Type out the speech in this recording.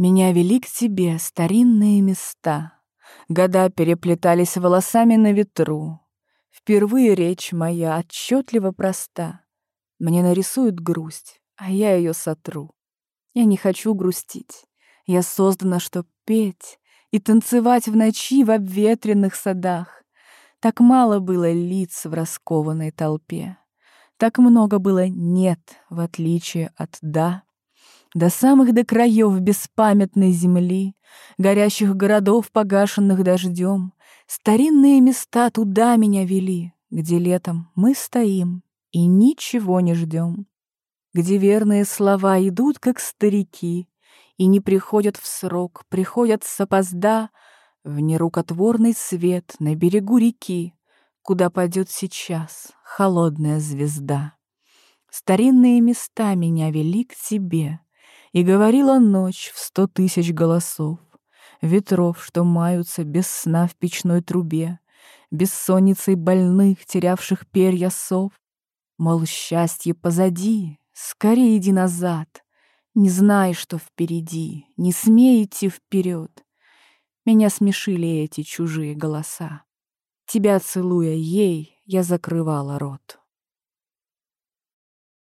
Меня вели к тебе старинные места. Года переплетались волосами на ветру. Впервые речь моя отчетливо проста. Мне нарисуют грусть, а я ее сотру. Я не хочу грустить. Я создана, чтоб петь и танцевать в ночи в обветренных садах. Так мало было лиц в раскованной толпе. Так много было «нет», в отличие от «да». До самых до краев беспамятной земли, Горящих городов, погашенных дождем, Старинные места туда меня вели, Где летом мы стоим и ничего не ждем, Где верные слова идут, как старики, И не приходят в срок, приходят с опозда В нерукотворный свет на берегу реки, Куда пойдет сейчас холодная звезда. Старинные места меня вели к тебе — и говорила ночь в сто тысяч голосов, Ветров, что маются без сна в печной трубе, Бессонницей больных, терявших перья сов. Мол, счастье позади, скорее иди назад, Не знай, что впереди, не смей идти вперед. Меня смешили эти чужие голоса. Тебя целуя ей, я закрывала рот.